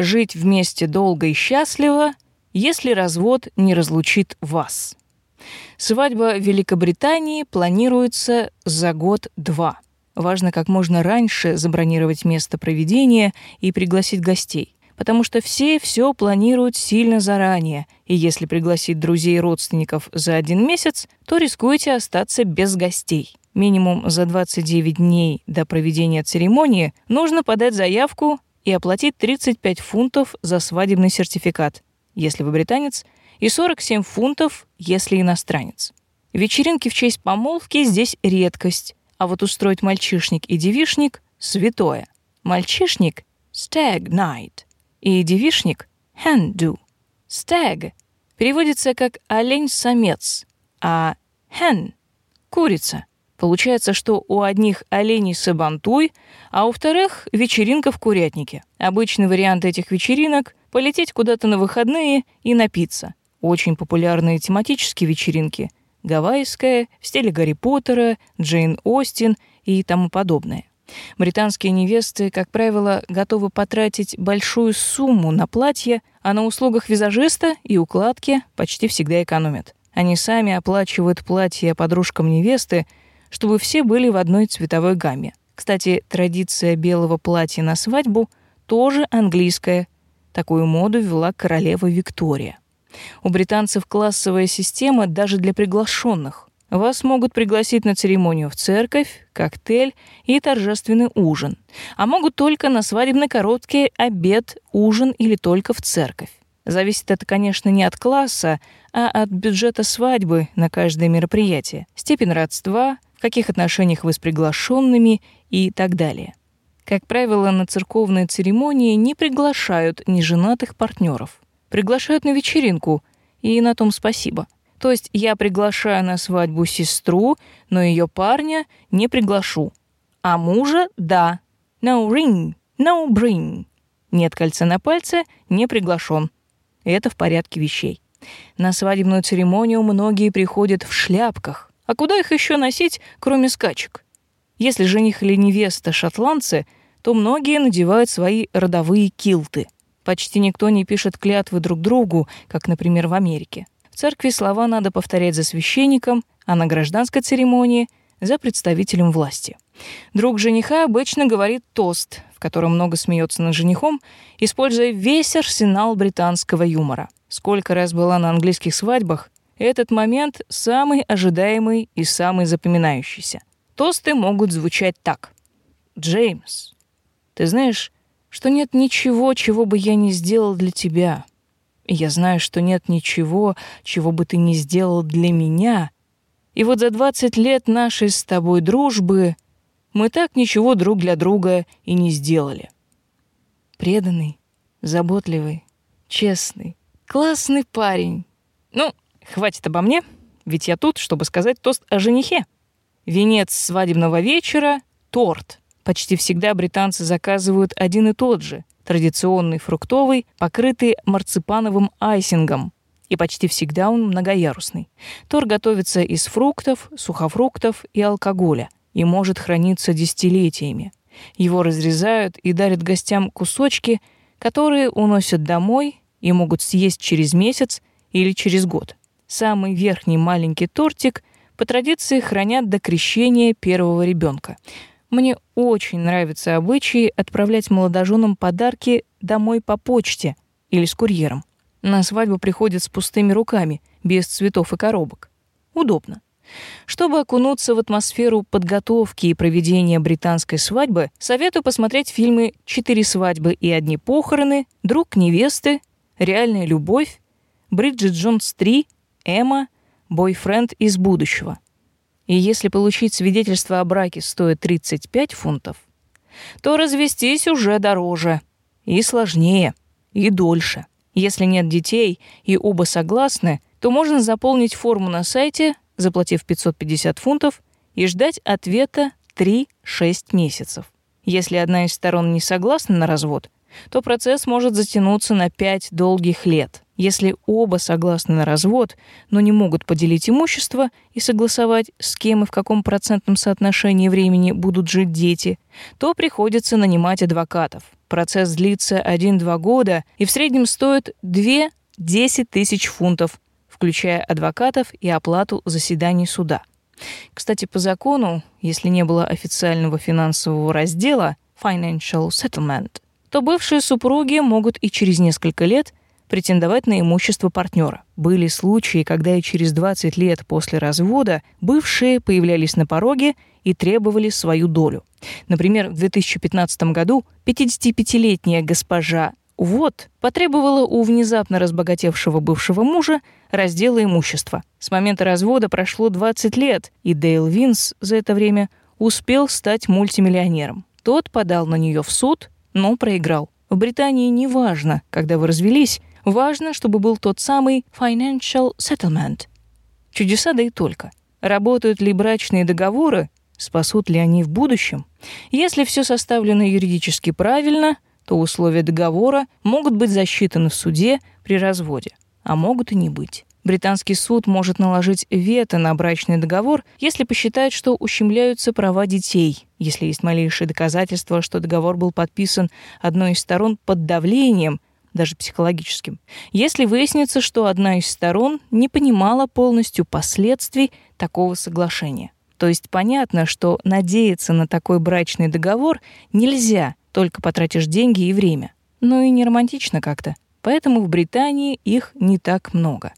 жить вместе долго и счастливо, если развод не разлучит вас. Свадьба в Великобритании планируется за год-два. Важно как можно раньше забронировать место проведения и пригласить гостей, потому что все все планируют сильно заранее, и если пригласить друзей и родственников за один месяц, то рискуете остаться без гостей. Минимум за 29 дней до проведения церемонии нужно подать заявку и оплатить 35 фунтов за свадебный сертификат, если вы британец, и 47 фунтов, если иностранец. Вечеринки в честь помолвки здесь редкость, а вот устроить мальчишник и девишник — святое. Мальчишник — stag night, и девишник — hen do. Stag переводится как олень-самец, а hen — курица. Получается, что у одних оленей сабантуй, а у вторых вечеринка в курятнике. Обычный вариант этих вечеринок — полететь куда-то на выходные и напиться. Очень популярные тематические вечеринки — гавайская, в стиле Гарри Поттера, Джейн Остин и тому подобное. Британские невесты, как правило, готовы потратить большую сумму на платье, а на услугах визажиста и укладки почти всегда экономят. Они сами оплачивают платья подружкам невесты, чтобы все были в одной цветовой гамме. Кстати, традиция белого платья на свадьбу тоже английская. Такую моду ввела королева Виктория. У британцев классовая система даже для приглашенных. Вас могут пригласить на церемонию в церковь, коктейль и торжественный ужин, а могут только на свадебный короткий обед, ужин или только в церковь. Зависит это, конечно, не от класса, а от бюджета свадьбы на каждое мероприятие, степень родства, каких отношениях вы с приглашенными и так далее. Как правило, на церковные церемонии не приглашают неженатых партнеров. Приглашают на вечеринку, и на том спасибо. То есть я приглашаю на свадьбу сестру, но ее парня не приглашу. А мужа — да. No ring, no bring. Нет кольца на пальце — не приглашен. Это в порядке вещей. На свадебную церемонию многие приходят в шляпках. А куда их еще носить, кроме скачек? Если жених или невеста шотландцы, то многие надевают свои родовые килты. Почти никто не пишет клятвы друг другу, как, например, в Америке. В церкви слова надо повторять за священником, а на гражданской церемонии — за представителем власти. Друг жениха обычно говорит тост, в котором много смеется над женихом, используя весь арсенал британского юмора. Сколько раз была на английских свадьбах, этот момент самый ожидаемый и самый запоминающийся. Тосты могут звучать так. «Джеймс, ты знаешь, что нет ничего, чего бы я не сделал для тебя. И я знаю, что нет ничего, чего бы ты не сделал для меня. И вот за 20 лет нашей с тобой дружбы мы так ничего друг для друга и не сделали. Преданный, заботливый, честный, классный парень. Ну, Хватит обо мне, ведь я тут, чтобы сказать тост о женихе. Венец свадебного вечера — торт. Почти всегда британцы заказывают один и тот же, традиционный фруктовый, покрытый марципановым айсингом. И почти всегда он многоярусный. Торт готовится из фруктов, сухофруктов и алкоголя и может храниться десятилетиями. Его разрезают и дарят гостям кусочки, которые уносят домой и могут съесть через месяц или через год. Самый верхний маленький тортик по традиции хранят до крещения первого ребенка. Мне очень нравится обычай отправлять молодоженам подарки домой по почте или с курьером. На свадьбу приходят с пустыми руками, без цветов и коробок. Удобно. Чтобы окунуться в атмосферу подготовки и проведения британской свадьбы, советую посмотреть фильмы «Четыре свадьбы и одни похороны», «Друг невесты», «Реальная любовь», «Бриджит Джонс 3», Эмма — бойфренд из будущего. И если получить свидетельство о браке стоит 35 фунтов, то развестись уже дороже, и сложнее, и дольше. Если нет детей и оба согласны, то можно заполнить форму на сайте, заплатив 550 фунтов, и ждать ответа 3-6 месяцев. Если одна из сторон не согласна на развод, то процесс может затянуться на 5 долгих лет. Если оба согласны на развод, но не могут поделить имущество и согласовать, с кем и в каком процентном соотношении времени будут жить дети, то приходится нанимать адвокатов. Процесс длится 1-2 года и в среднем стоит 2-10 тысяч фунтов, включая адвокатов и оплату заседаний суда. Кстати, по закону, если не было официального финансового раздела Financial Settlement, то бывшие супруги могут и через несколько лет претендовать на имущество партнера. Были случаи, когда и через 20 лет после развода бывшие появлялись на пороге и требовали свою долю. Например, в 2015 году 55-летняя госпожа вот потребовала у внезапно разбогатевшего бывшего мужа раздела имущества. С момента развода прошло 20 лет, и Дейл Винс за это время успел стать мультимиллионером. Тот подал на нее в суд, но проиграл. В Британии не важно, когда вы развелись, важно, чтобы был тот самый financial settlement. Чудеса да и только. Работают ли брачные договоры, спасут ли они в будущем? Если все составлено юридически правильно – то условия договора могут быть засчитаны в суде при разводе, а могут и не быть. Британский суд может наложить вето на брачный договор, если посчитает, что ущемляются права детей, если есть малейшие доказательства, что договор был подписан одной из сторон под давлением, даже психологическим. Если выяснится, что одна из сторон не понимала полностью последствий такого соглашения. То есть понятно, что надеяться на такой брачный договор нельзя, только потратишь деньги и время. Ну и не романтично как-то. Поэтому в Британии их не так много.